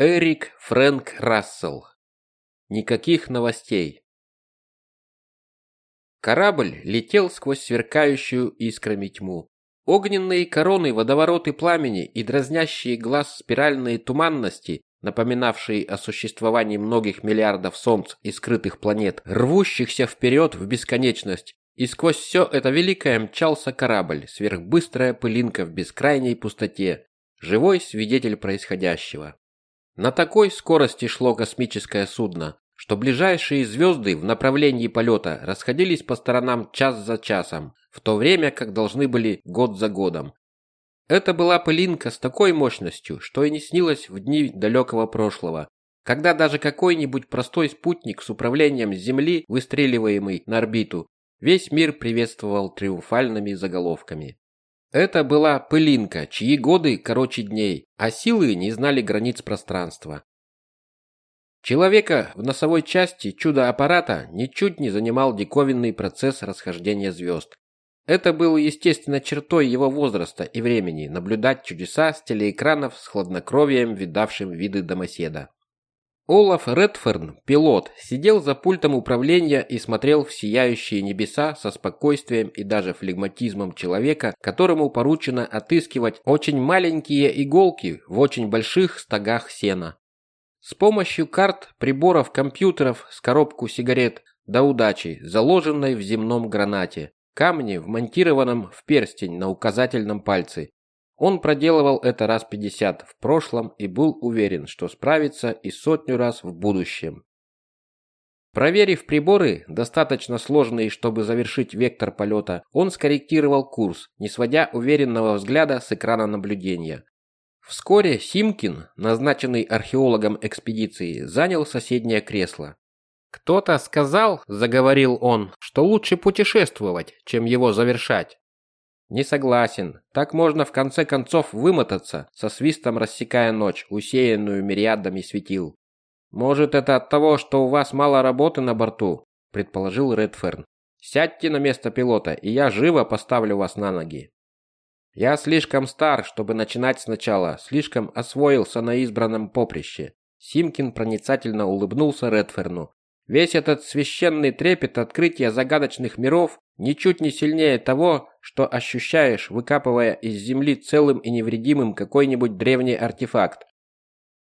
Эрик Фрэнк Рассел. Никаких новостей. Корабль летел сквозь сверкающую искрами тьму. Огненные короны, водовороты пламени и дразнящие глаз спиральные туманности, напоминавшие о существовании многих миллиардов солнц и скрытых планет, рвущихся вперед в бесконечность, и сквозь все это великое мчался корабль, сверхбыстрая пылинка в бескрайней пустоте, живой свидетель происходящего. На такой скорости шло космическое судно, что ближайшие звезды в направлении полета расходились по сторонам час за часом, в то время как должны были год за годом. Это была пылинка с такой мощностью, что и не снилось в дни далекого прошлого, когда даже какой-нибудь простой спутник с управлением Земли, выстреливаемый на орбиту, весь мир приветствовал триумфальными заголовками. Это была пылинка, чьи годы короче дней, а силы не знали границ пространства. Человека в носовой части чудо-аппарата ничуть не занимал диковинный процесс расхождения звезд. Это было естественно чертой его возраста и времени наблюдать чудеса с телеэкранов с хладнокровием, видавшим виды домоседа. Олаф Редферн, пилот, сидел за пультом управления и смотрел в сияющие небеса со спокойствием и даже флегматизмом человека, которому поручено отыскивать очень маленькие иголки в очень больших стогах сена. С помощью карт, приборов, компьютеров, с коробку сигарет до удачи, заложенной в земном гранате, камне, вмонтированном в перстень на указательном пальце, он проделывал это раз 50 в прошлом и был уверен, что справится и сотню раз в будущем. Проверив приборы, достаточно сложные, чтобы завершить вектор полета, он скорректировал курс, не сводя уверенного взгляда с экрана наблюдения. Вскоре Симкин, назначенный археологом экспедиции, занял соседнее кресло. «Кто-то сказал, — заговорил он, — что лучше путешествовать, чем его завершать. Не согласен. Так можно в конце концов вымотаться, со свистом рассекая ночь, усеянную мириадами светил. Может, это от того, что у вас мало работы на борту, предположил Редферн. Сядьте на место пилота, и я живо поставлю вас на ноги. Я слишком стар, чтобы начинать сначала, слишком освоился на избранном поприще. Симкин проницательно улыбнулся Редферну. Весь этот священный трепет открытия загадочных миров ничуть не сильнее того, что ощущаешь, выкапывая из земли целым и невредимым какой-нибудь древний артефакт.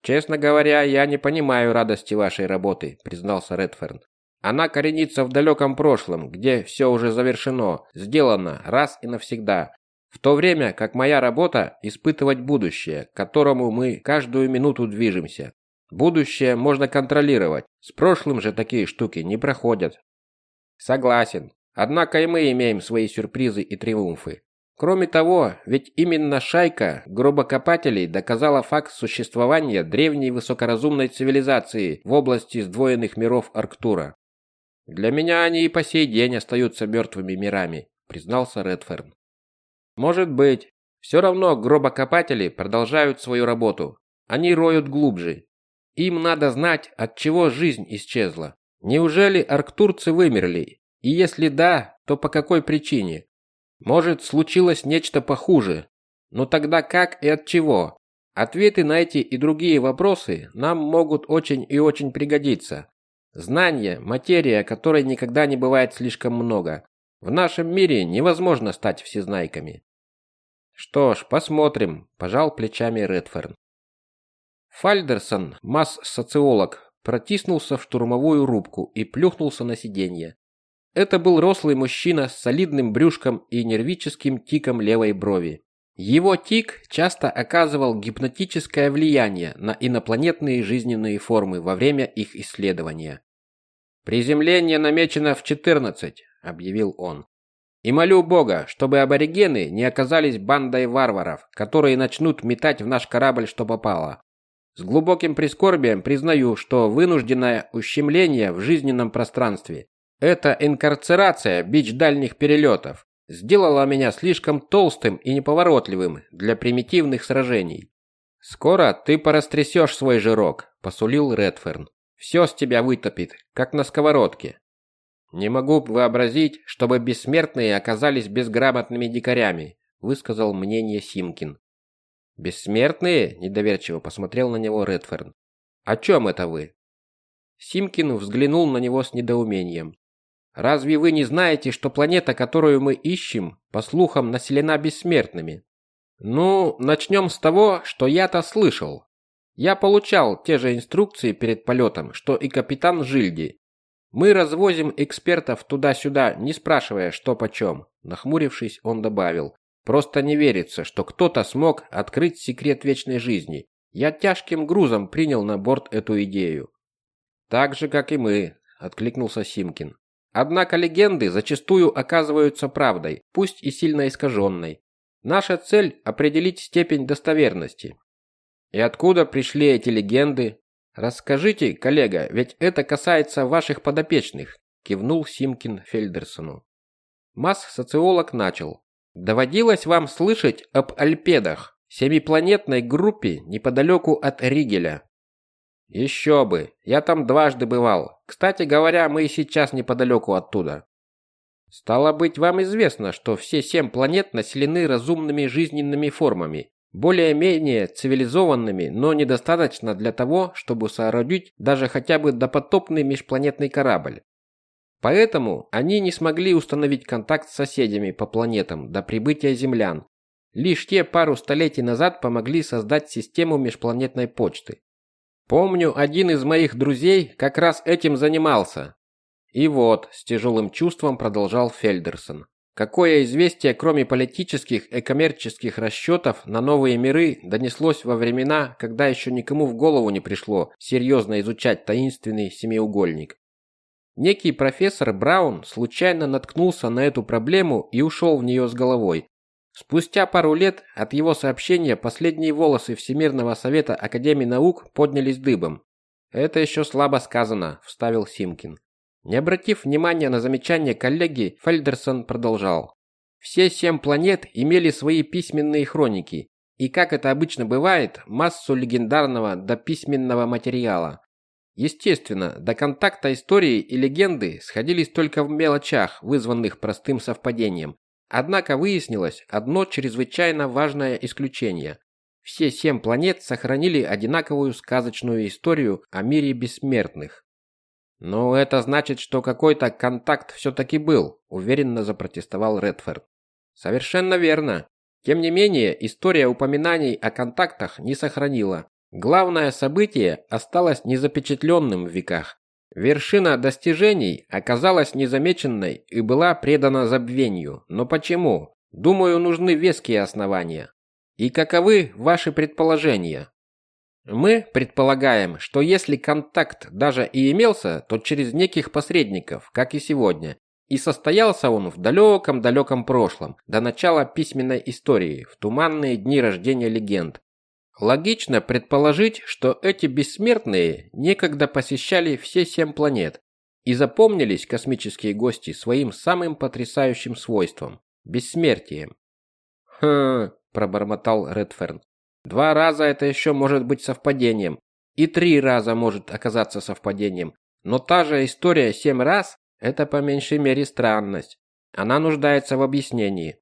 Честно говоря, я не понимаю радости вашей работы, признался Редферн. Она коренится в далеком прошлом, где все уже завершено, сделано раз и навсегда. В то время как моя работа испытывать будущее, к которому мы каждую минуту движемся. Будущее можно контролировать. С прошлым же такие штуки не проходят. Согласен. Однако и мы имеем свои сюрпризы и триумфы. Кроме того, ведь именно шайка гробокопателей доказала факт существования древней высокоразумной цивилизации в области сдвоенных миров Арктура. Для меня они и по сей день остаются мертвыми мирами, признался Редферн. Может быть. Все равно гробокопатели продолжают свою работу. Они роют глубже. Им надо знать, от чего жизнь исчезла. Неужели арктурцы вымерли и если да, то по какой причине? Может, случилось нечто похуже. Но тогда как и от чего? Ответы на эти и другие вопросы нам могут очень и очень пригодиться. Знание – материя, которой никогда не бывает слишком много. В нашем мире невозможно стать всезнайками. Что ж, посмотрим, пожал плечами Редферн. Фальдерсон, масс-социолог, протиснулся в штурмовую рубку и плюхнулся на сиденье. Это был рослый мужчина с солидным брюшком и нервическим тиком левой брови. Его тик часто оказывал гипнотическое влияние на инопланетные жизненные формы во время их исследования. «Приземление намечено в 14», — объявил он. «И молю Бога, чтобы аборигены не оказались бандой варваров, которые начнут метать в наш корабль, что попало. С глубоким прискорбием признаю, что вынужденное ущемление в жизненном пространстве эта инкарцерация, бич дальних перелетов, сделала меня слишком толстым и неповоротливым для примитивных сражений. Скоро ты порастрясешь свой жирок, посулил Редферн. Все с тебя вытопит, как на сковородке. Не могу вообразить, чтобы бессмертные оказались безграмотными дикарями, высказал мнение Симкин. Бессмертные? Недоверчиво посмотрел на него Редферн. О чем это вы? Симкин взглянул на него с недоумением. Разве вы не знаете, что планета, которую мы ищем, по слухам, населена бессмертными? Ну, начнем с того, что я-то слышал. Я получал те же инструкции перед полетом, что и капитан Жильди. Мы развозим экспертов туда-сюда, не спрашивая, что почем. Нахмурившись, он добавил. Просто не верится, что кто-то смог открыть секрет вечной жизни. Я тяжким грузом принял на борт эту идею. Так же, как и мы, откликнулся Симкин. Однако легенды зачастую оказываются правдой, пусть и сильно искаженной. Наша цель определить степень достоверности. И откуда пришли эти легенды? Расскажите, коллега, ведь это касается ваших подопечных, кивнул Симкин Фельдерсону. Масс-социолог начал. Доводилось вам слышать об Альпедах, семипланетной группе неподалеку от Ригеля? Еще бы, я там дважды бывал. Кстати говоря, мы и сейчас неподалеку оттуда. Стало быть, вам известно, что все семь планет населены разумными жизненными формами, более-менее цивилизованными, но недостаточно для того, чтобы соорудить даже хотя бы допотопный межпланетный корабль. Поэтому они не смогли установить контакт с соседями по планетам до прибытия землян. Лишь те пару столетий назад помогли создать систему межпланетной почты. Помню, один из моих друзей как раз этим занимался. И вот, с тяжелым чувством продолжал Фельдерсон. Какое известие, кроме политических и коммерческих расчетов на новые миры, донеслось во времена, когда еще никому в голову не пришло серьезно изучать таинственный семиугольник? Некий профессор Браун случайно наткнулся на эту проблему и ушел в нее с головой. Спустя пару лет от его сообщения последние волосы Всемирного совета Академии наук поднялись дыбом. Это еще слабо сказано, вставил Симкин. Не обратив внимания на замечание коллеги, Фельдерсон продолжал. Все семь планет имели свои письменные хроники, и, как это обычно бывает, массу легендарного до письменного материала. Естественно, до контакта истории и легенды сходились только в мелочах, вызванных простым совпадением. Однако выяснилось одно чрезвычайно важное исключение. Все семь планет сохранили одинаковую сказочную историю о мире бессмертных. «Ну, это значит, что какой-то контакт все-таки был», – уверенно запротестовал Редфорд. «Совершенно верно. Тем не менее, история упоминаний о контактах не сохранила. Главное событие осталось незапечатленным в веках. Вершина достижений оказалась незамеченной и была предана забвению. Но почему? Думаю, нужны веские основания. И каковы ваши предположения? Мы предполагаем, что если контакт даже и имелся, то через неких посредников, как и сегодня. И состоялся он в далеком-далеком прошлом, до начала письменной истории, в туманные дни рождения легенд, Логично предположить, что эти бессмертные некогда посещали все семь планет и запомнились космические гости своим самым потрясающим свойством бессмертием. Хм, пробормотал Редферн. Два раза это еще может быть совпадением, и три раза может оказаться совпадением. Но та же история семь раз это по меньшей мере странность. Она нуждается в объяснении.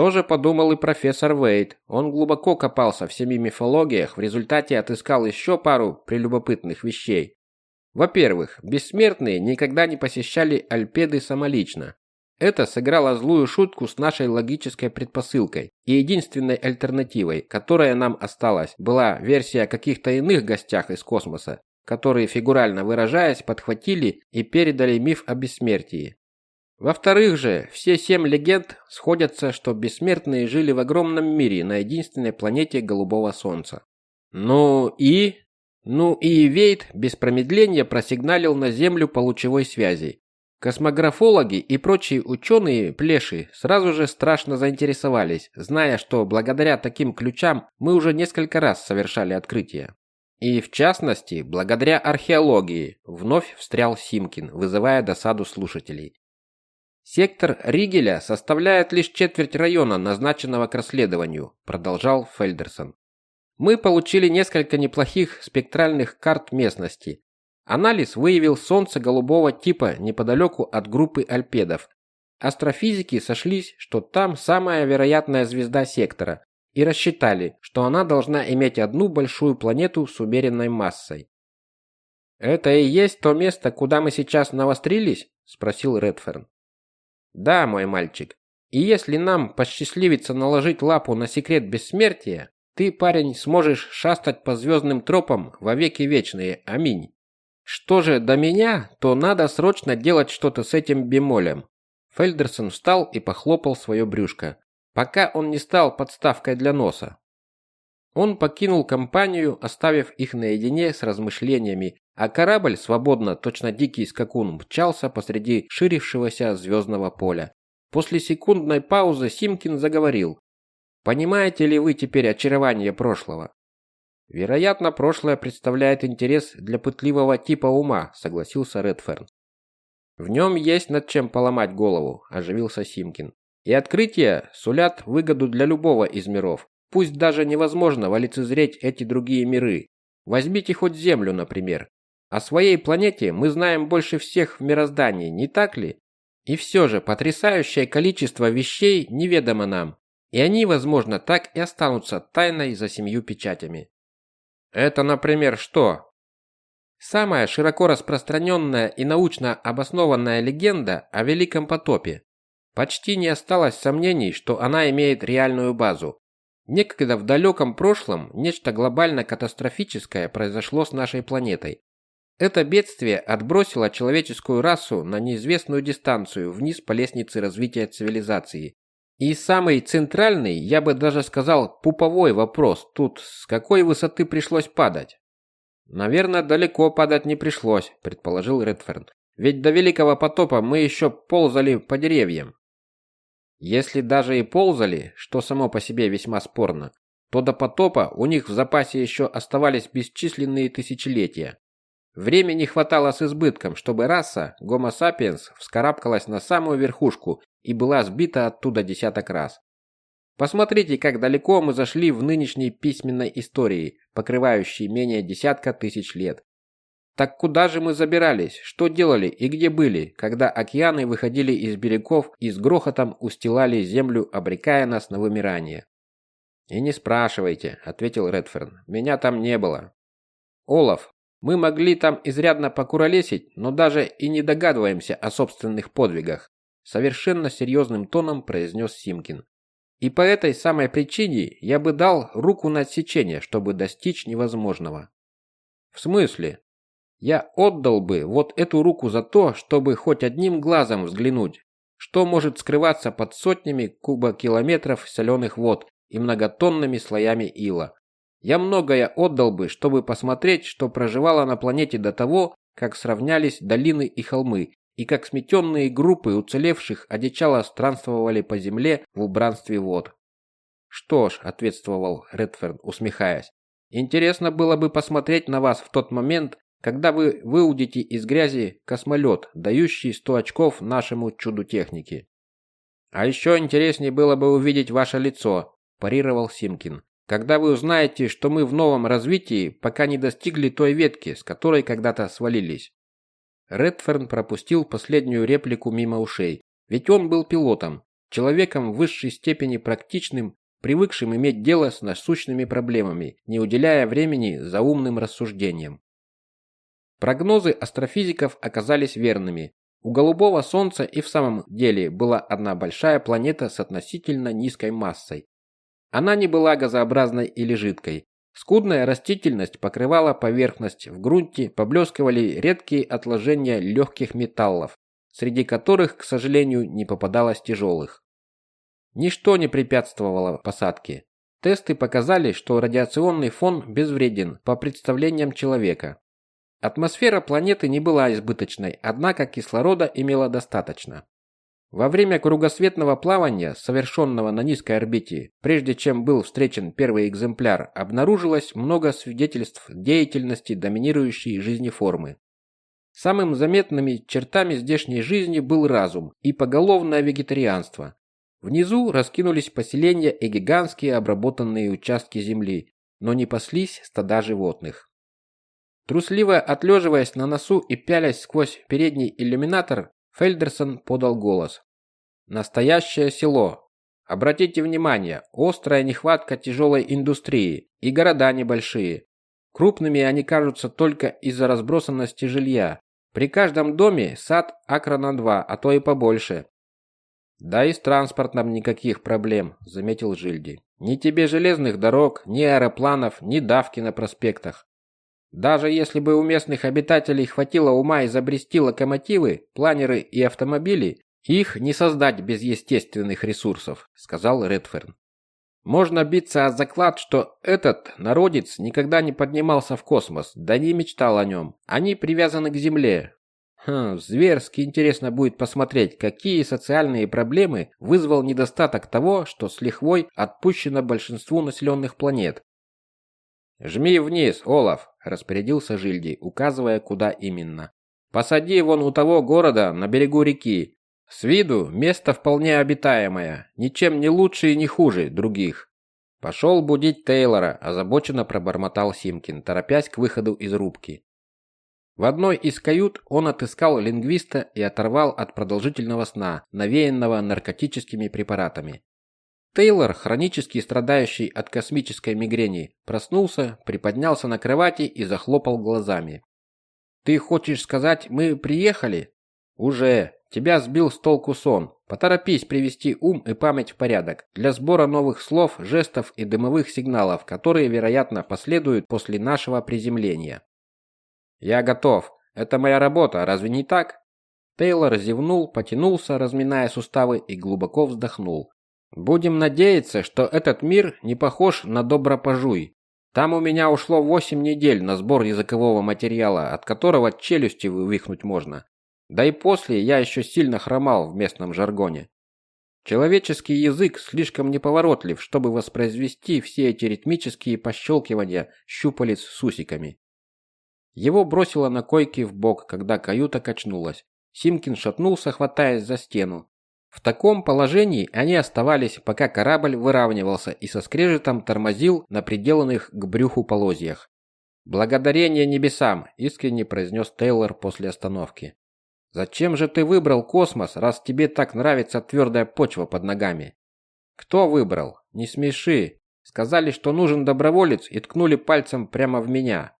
Тоже подумал и профессор Вейт. Он глубоко копался в семи мифологиях, в результате отыскал еще пару прелюбопытных вещей. Во-первых, бессмертные никогда не посещали Альпеды самолично. Это сыграло злую шутку с нашей логической предпосылкой, и единственной альтернативой, которая нам осталась, была версия о каких-то иных гостях из космоса, которые, фигурально выражаясь, подхватили и передали миф о бессмертии. Во-вторых же, все семь легенд сходятся, что бессмертные жили в огромном мире на единственной планете голубого солнца. Ну и... Ну и Вейт без промедления просигналил на Землю по лучевой связи. Космографологи и прочие ученые плеши сразу же страшно заинтересовались, зная, что благодаря таким ключам мы уже несколько раз совершали открытия. И в частности, благодаря археологии, вновь встрял Симкин, вызывая досаду слушателей. Сектор Ригеля составляет лишь четверть района, назначенного к расследованию, продолжал Фельдерсон. Мы получили несколько неплохих спектральных карт местности. Анализ выявил солнце голубого типа неподалеку от группы Альпедов. Астрофизики сошлись, что там самая вероятная звезда сектора, и рассчитали, что она должна иметь одну большую планету с умеренной массой. «Это и есть то место, куда мы сейчас навострились?» – спросил Редферн. «Да, мой мальчик. И если нам посчастливится наложить лапу на секрет бессмертия, ты, парень, сможешь шастать по звездным тропам во веки вечные. Аминь. Что же до меня, то надо срочно делать что-то с этим бемолем». Фельдерсон встал и похлопал свое брюшко, пока он не стал подставкой для носа. Он покинул компанию, оставив их наедине с размышлениями, а корабль свободно, точно дикий скакун, мчался посреди ширившегося звездного поля. После секундной паузы Симкин заговорил. «Понимаете ли вы теперь очарование прошлого?» «Вероятно, прошлое представляет интерес для пытливого типа ума», согласился Редферн. «В нем есть над чем поломать голову», оживился Симкин. «И открытия сулят выгоду для любого из миров. Пусть даже невозможно лицезреть эти другие миры. Возьмите хоть Землю, например. О своей планете мы знаем больше всех в мироздании, не так ли? И все же потрясающее количество вещей неведомо нам, и они, возможно, так и останутся тайной за семью печатями. Это, например, что? Самая широко распространенная и научно обоснованная легенда о Великом потопе. Почти не осталось сомнений, что она имеет реальную базу. Некогда в далеком прошлом нечто глобально катастрофическое произошло с нашей планетой. Это бедствие отбросило человеческую расу на неизвестную дистанцию вниз по лестнице развития цивилизации. И самый центральный, я бы даже сказал, пуповой вопрос тут, с какой высоты пришлось падать? Наверное, далеко падать не пришлось, предположил Редферн. Ведь до Великого потопа мы еще ползали по деревьям. Если даже и ползали, что само по себе весьма спорно, то до потопа у них в запасе еще оставались бесчисленные тысячелетия. Времени хватало с избытком, чтобы раса Homo sapiens вскарабкалась на самую верхушку и была сбита оттуда десяток раз. Посмотрите, как далеко мы зашли в нынешней письменной истории, покрывающей менее десятка тысяч лет. Так куда же мы забирались, что делали и где были, когда океаны выходили из берегов и с грохотом устилали землю, обрекая нас на вымирание? И не спрашивайте, ответил Редферн. Меня там не было. Олаф, мы могли там изрядно покуролесить, но даже и не догадываемся о собственных подвигах, совершенно серьезным тоном произнес Симкин. И по этой самой причине я бы дал руку на отсечение, чтобы достичь невозможного. В смысле? Я отдал бы вот эту руку за то, чтобы хоть одним глазом взглянуть, что может скрываться под сотнями кубокилометров соленых вод и многотонными слоями ила. Я многое отдал бы, чтобы посмотреть, что проживало на планете до того, как сравнялись долины и холмы, и как сметенные группы уцелевших одичало странствовали по земле в убранстве вод. «Что ж», — ответствовал Редферн, усмехаясь, — «интересно было бы посмотреть на вас в тот момент, когда вы выудите из грязи космолет, дающий 100 очков нашему чуду техники. А еще интереснее было бы увидеть ваше лицо, парировал Симкин. Когда вы узнаете, что мы в новом развитии, пока не достигли той ветки, с которой когда-то свалились. Редферн пропустил последнюю реплику мимо ушей, ведь он был пилотом, человеком в высшей степени практичным, привыкшим иметь дело с насущными проблемами, не уделяя времени за умным рассуждением. Прогнозы астрофизиков оказались верными. У голубого солнца и в самом деле была одна большая планета с относительно низкой массой. Она не была газообразной или жидкой. Скудная растительность покрывала поверхность, в грунте поблескивали редкие отложения легких металлов, среди которых, к сожалению, не попадалось тяжелых. Ничто не препятствовало посадке. Тесты показали, что радиационный фон безвреден по представлениям человека. Атмосфера планеты не была избыточной, однако кислорода имела достаточно. Во время кругосветного плавания, совершенного на низкой орбите, прежде чем был встречен первый экземпляр, обнаружилось много свидетельств деятельности доминирующей жизнеформы. Самым заметными чертами здешней жизни был разум и поголовное вегетарианство. Внизу раскинулись поселения и гигантские обработанные участки земли, но не паслись стада животных. Трусливо отлеживаясь на носу и пялясь сквозь передний иллюминатор, Фельдерсон подал голос. Настоящее село. Обратите внимание, острая нехватка тяжелой индустрии и города небольшие. Крупными они кажутся только из-за разбросанности жилья. При каждом доме сад акра на два, а то и побольше. Да и с транспортом никаких проблем, заметил Жильди. Ни тебе железных дорог, ни аэропланов, ни давки на проспектах. Даже если бы у местных обитателей хватило ума изобрести локомотивы, планеры и автомобили, их не создать без естественных ресурсов, сказал Редферн. Можно биться о заклад, что этот народец никогда не поднимался в космос, да не мечтал о нем. Они привязаны к Земле. Хм, зверски интересно будет посмотреть, какие социальные проблемы вызвал недостаток того, что с лихвой отпущено большинству населенных планет. «Жми вниз, Олаф», – распорядился Жильди, указывая, куда именно. «Посади вон у того города на берегу реки. С виду место вполне обитаемое, ничем не лучше и не хуже других. Пошел будить Тейлора, озабоченно пробормотал Симкин, торопясь к выходу из рубки. В одной из кают он отыскал лингвиста и оторвал от продолжительного сна, навеянного наркотическими препаратами. Тейлор, хронически страдающий от космической мигрени, проснулся, приподнялся на кровати и захлопал глазами. «Ты хочешь сказать, мы приехали?» «Уже. Тебя сбил с толку сон. Поторопись привести ум и память в порядок для сбора новых слов, жестов и дымовых сигналов, которые, вероятно, последуют после нашего приземления. Я готов. Это моя работа, разве не так? Тейлор зевнул, потянулся, разминая суставы и глубоко вздохнул. Будем надеяться, что этот мир не похож на Добропожуй. Там у меня ушло восемь недель на сбор языкового материала, от которого челюсти вывихнуть можно. Да и после я еще сильно хромал в местном жаргоне. Человеческий язык слишком неповоротлив, чтобы воспроизвести все эти ритмические пощелкивания щупалец с усиками. Его бросило на койке в бок, когда каюта качнулась. Симкин шатнулся, хватаясь за стену. В таком положении они оставались, пока корабль выравнивался и со скрежетом тормозил на приделанных к брюху полозьях. «Благодарение небесам!» – искренне произнес Тейлор после остановки. Зачем же ты выбрал космос, раз тебе так нравится твердая почва под ногами? Кто выбрал? Не смеши. Сказали, что нужен доброволец и ткнули пальцем прямо в меня.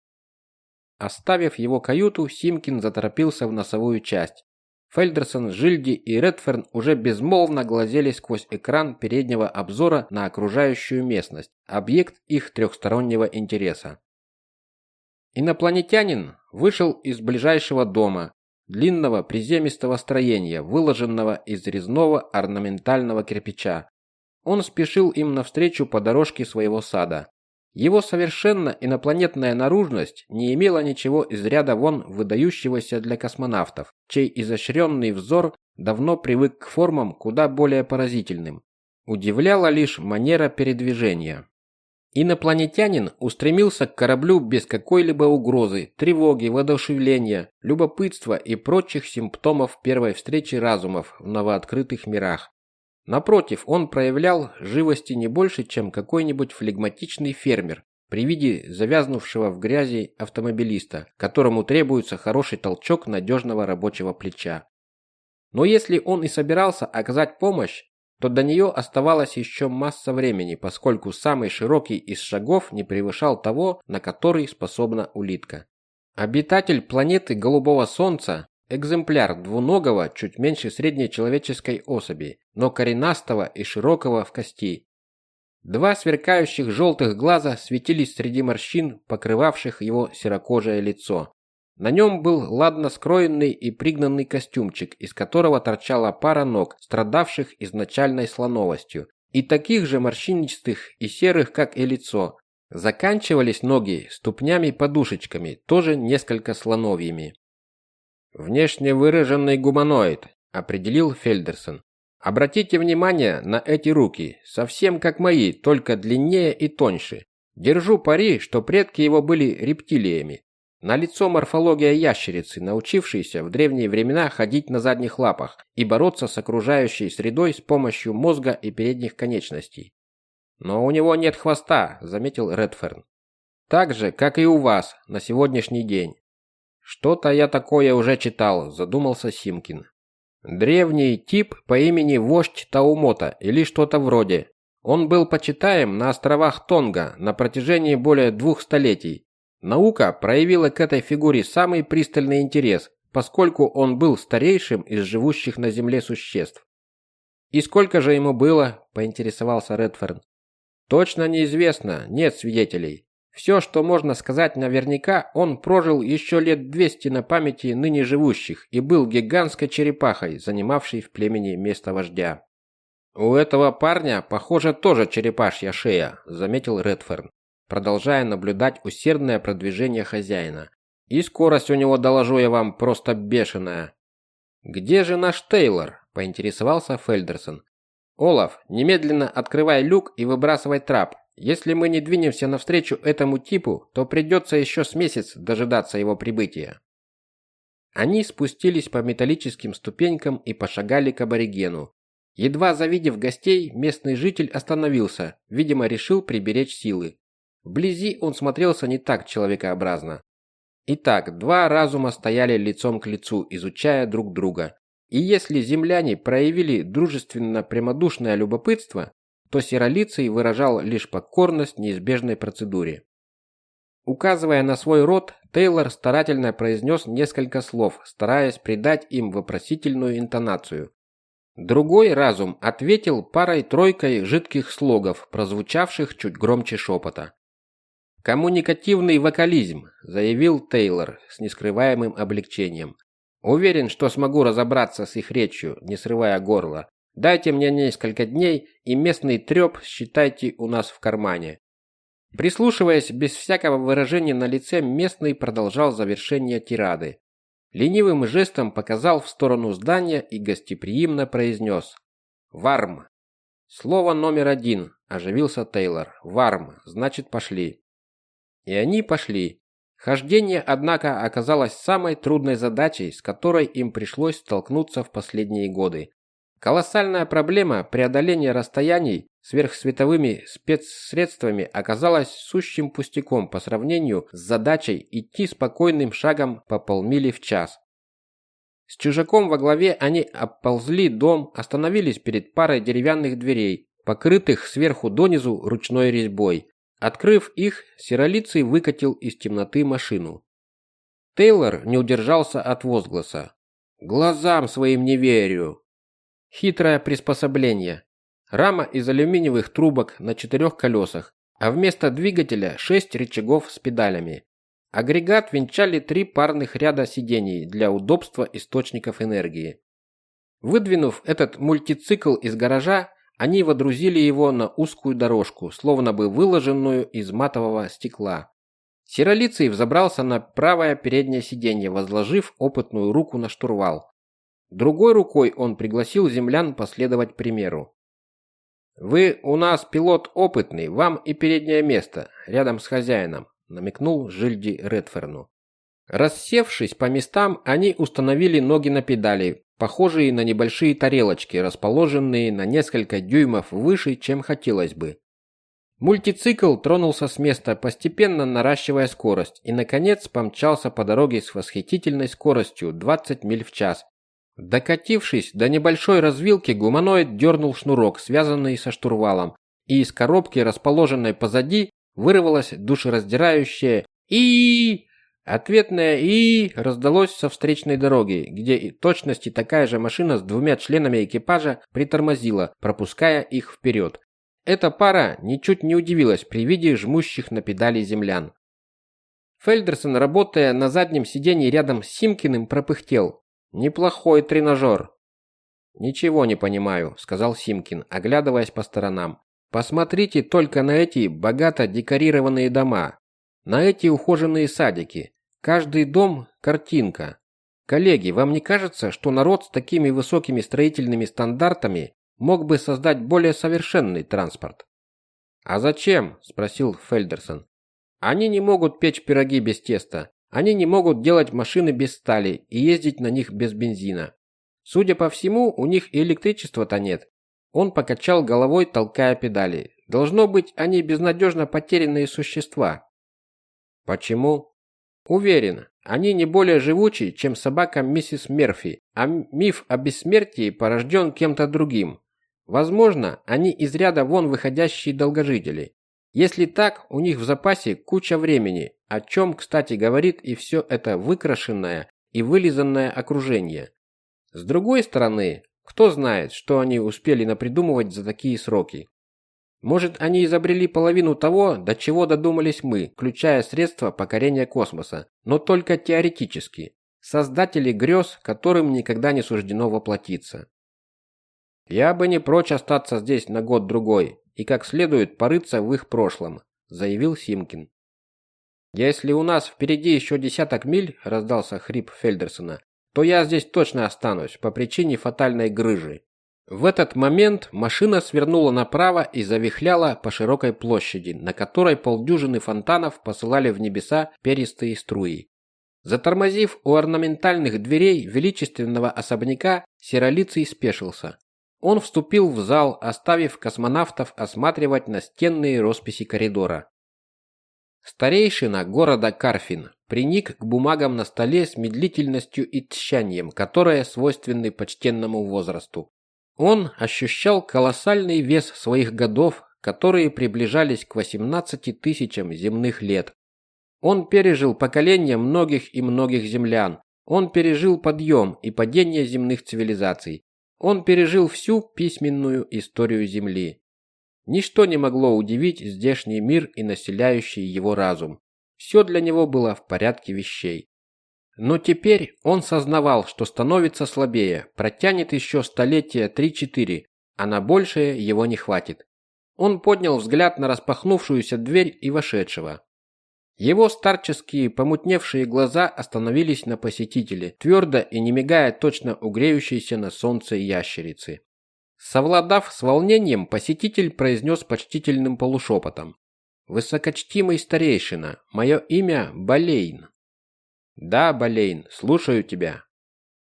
Оставив его каюту, Симкин заторопился в носовую часть. Фельдерсон, Жильди и Редферн уже безмолвно глазели сквозь экран переднего обзора на окружающую местность, объект их трехстороннего интереса. Инопланетянин вышел из ближайшего дома, длинного приземистого строения, выложенного из резного орнаментального кирпича. Он спешил им навстречу по дорожке своего сада. Его совершенно инопланетная наружность не имела ничего из ряда вон выдающегося для космонавтов, чей изощренный взор давно привык к формам куда более поразительным. Удивляла лишь манера передвижения. Инопланетянин устремился к кораблю без какой-либо угрозы, тревоги, воодушевления, любопытства и прочих симптомов первой встречи разумов в новооткрытых мирах. Напротив, он проявлял живости не больше, чем какой-нибудь флегматичный фермер при виде завязнувшего в грязи автомобилиста, которому требуется хороший толчок надежного рабочего плеча. Но если он и собирался оказать помощь, то до нее оставалось еще масса времени, поскольку самый широкий из шагов не превышал того, на который способна улитка. Обитатель планеты Голубого Солнца, экземпляр двуногого, чуть меньше средней человеческой особи, но коренастого и широкого в кости. Два сверкающих желтых глаза светились среди морщин, покрывавших его серокожее лицо. На нем был ладно скроенный и пригнанный костюмчик, из которого торчала пара ног, страдавших изначальной слоновостью, и таких же морщинистых и серых, как и лицо. Заканчивались ноги ступнями-подушечками, тоже несколько слоновьими. «Внешне выраженный гуманоид», – определил Фельдерсон. «Обратите внимание на эти руки, совсем как мои, только длиннее и тоньше. Держу пари, что предки его были рептилиями. На лицо морфология ящерицы, научившейся в древние времена ходить на задних лапах и бороться с окружающей средой с помощью мозга и передних конечностей. Но у него нет хвоста, заметил Редферн. Так же, как и у вас на сегодняшний день. Что-то я такое уже читал, задумался Симкин. Древний тип по имени Вождь Таумота или что-то вроде. Он был почитаем на островах Тонга на протяжении более двух столетий. Наука проявила к этой фигуре самый пристальный интерес, поскольку он был старейшим из живущих на Земле существ. «И сколько же ему было?» – поинтересовался Редферн. «Точно неизвестно, нет свидетелей. Все, что можно сказать наверняка, он прожил еще лет 200 на памяти ныне живущих и был гигантской черепахой, занимавшей в племени место вождя. У этого парня, похоже, тоже черепашья шея, заметил Редферн, продолжая наблюдать усердное продвижение хозяина. И скорость у него, доложу я вам, просто бешеная. Где же наш Тейлор? поинтересовался Фельдерсон. Олаф, немедленно открывай люк и выбрасывай трап. Если мы не двинемся навстречу этому типу, то придется еще с месяц дожидаться его прибытия. Они спустились по металлическим ступенькам и пошагали к аборигену. Едва завидев гостей, местный житель остановился, видимо, решил приберечь силы. Вблизи он смотрелся не так человекообразно. Итак, два разума стояли лицом к лицу, изучая друг друга. И если земляне проявили дружественно прямодушное любопытство, то Сиролицей выражал лишь покорность неизбежной процедуре. Указывая на свой род, Тейлор старательно произнес несколько слов, стараясь придать им вопросительную интонацию. Другой разум ответил парой-тройкой жидких слогов, прозвучавших чуть громче шепота. «Коммуникативный вокализм», – заявил Тейлор с нескрываемым облегчением. «Уверен, что смогу разобраться с их речью, не срывая горло. Дайте мне несколько дней, и местный треп считайте у нас в кармане. Прислушиваясь без всякого выражения на лице, местный продолжал завершение тирады. Ленивым жестом показал в сторону здания и гостеприимно произнес «Варм». Слово номер один, оживился Тейлор. «Варм, значит пошли». И они пошли. Хождение, однако, оказалось самой трудной задачей, с которой им пришлось столкнуться в последние годы. Колоссальная проблема преодоления расстояний сверхсветовыми спецсредствами оказалась сущим пустяком по сравнению с задачей идти спокойным шагом по полмили в час. С чужаком во главе они оползли дом, остановились перед парой деревянных дверей, покрытых сверху донизу ручной резьбой. Открыв их, Сиролицый выкатил из темноты машину. Тейлор не удержался от возгласа. «Глазам своим не верю!» Хитрое приспособление. Рама из алюминиевых трубок на четырех колесах, а вместо двигателя шесть рычагов с педалями. Агрегат венчали три парных ряда сидений для удобства источников энергии. Выдвинув этот мультицикл из гаража, они водрузили его на узкую дорожку, словно бы выложенную из матового стекла. Серолицый взобрался на правое переднее сиденье, возложив опытную руку на штурвал. Другой рукой он пригласил землян последовать примеру. «Вы у нас пилот опытный, вам и переднее место, рядом с хозяином», намекнул Жильди Редферну. Рассевшись по местам, они установили ноги на педали, похожие на небольшие тарелочки, расположенные на несколько дюймов выше, чем хотелось бы. Мультицикл тронулся с места, постепенно наращивая скорость, и, наконец, помчался по дороге с восхитительной скоростью 20 миль в час, Докатившись до небольшой развилки, гуманоид дернул шнурок, связанный со штурвалом, и из коробки, расположенной позади, вырвалось душераздирающее и Ответное и раздалось со встречной дороги, где точности такая же машина с двумя членами экипажа притормозила, пропуская их вперед. Эта пара ничуть не удивилась при виде жмущих на педали землян. Фельдерсон, работая на заднем сиденье рядом с Симкиным, пропыхтел: Неплохой тренажер. Ничего не понимаю, сказал Симкин, оглядываясь по сторонам. Посмотрите только на эти богато декорированные дома, на эти ухоженные садики. Каждый дом картинка. Коллеги, вам не кажется, что народ с такими высокими строительными стандартами мог бы создать более совершенный транспорт? А зачем? спросил Фельдерсон. Они не могут печь пироги без теста, они не могут делать машины без стали и ездить на них без бензина. Судя по всему, у них и электричества-то нет. Он покачал головой, толкая педали. Должно быть, они безнадежно потерянные существа. Почему? Уверен, они не более живучи, чем собака миссис Мерфи, а миф о бессмертии порожден кем-то другим. Возможно, они из ряда вон выходящие долгожители. Если так, у них в запасе куча времени, о чем, кстати, говорит и все это выкрашенное и вылизанное окружение. С другой стороны, кто знает, что они успели напридумывать за такие сроки. Может, они изобрели половину того, до чего додумались мы, включая средства покорения космоса, но только теоретически. Создатели грез, которым никогда не суждено воплотиться. Я бы не прочь остаться здесь на год-другой и как следует порыться в их прошлом, заявил Симкин. Если у нас впереди еще десяток миль, раздался хрип Фельдерсона, то я здесь точно останусь по причине фатальной грыжи. В этот момент машина свернула направо и завихляла по широкой площади, на которой полдюжины фонтанов посылали в небеса перистые струи. Затормозив у орнаментальных дверей величественного особняка, Серолицый спешился. Он вступил в зал, оставив космонавтов осматривать настенные росписи коридора. Старейшина города Карфин приник к бумагам на столе с медлительностью и тщанием, которые свойственны почтенному возрасту. Он ощущал колоссальный вес своих годов, которые приближались к 18 тысячам земных лет. Он пережил поколения многих и многих землян. Он пережил подъем и падение земных цивилизаций. Он пережил всю письменную историю Земли. Ничто не могло удивить здешний мир и населяющий его разум. Все для него было в порядке вещей. Но теперь он сознавал, что становится слабее, протянет еще столетия три-четыре, а на большее его не хватит. Он поднял взгляд на распахнувшуюся дверь и вошедшего. Его старческие помутневшие глаза остановились на посетителе, твердо и не мигая точно угреющейся на солнце ящерицы. Совладав с волнением, посетитель произнес почтительным полушепотом. «Высокочтимый старейшина, мое имя Балейн». «Да, Балейн, слушаю тебя».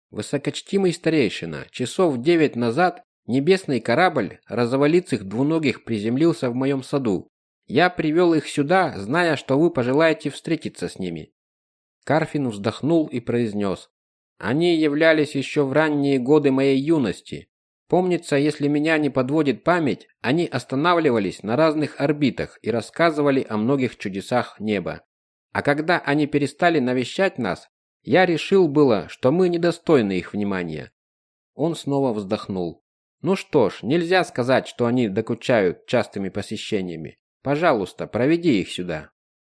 «Высокочтимый старейшина, часов девять назад небесный корабль разовалицых двуногих приземлился в моем саду. Я привел их сюда, зная, что вы пожелаете встретиться с ними. Карфин вздохнул и произнес. Они являлись еще в ранние годы моей юности. Помнится, если меня не подводит память, они останавливались на разных орбитах и рассказывали о многих чудесах неба. А когда они перестали навещать нас, я решил было, что мы недостойны их внимания. Он снова вздохнул. Ну что ж, нельзя сказать, что они докучают частыми посещениями. Пожалуйста, проведи их сюда.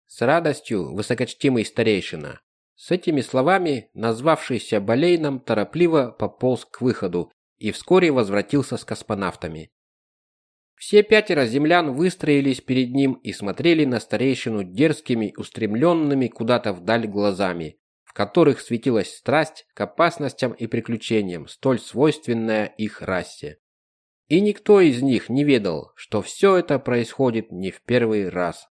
С радостью, высокочтимый старейшина. С этими словами, назвавшийся Болейном торопливо пополз к выходу и вскоре возвратился с космонавтами. Все пятеро землян выстроились перед ним и смотрели на старейшину дерзкими, устремленными куда-то вдаль глазами, в которых светилась страсть к опасностям и приключениям, столь свойственная их расе. И никто из них не ведал, что все это происходит не в первый раз.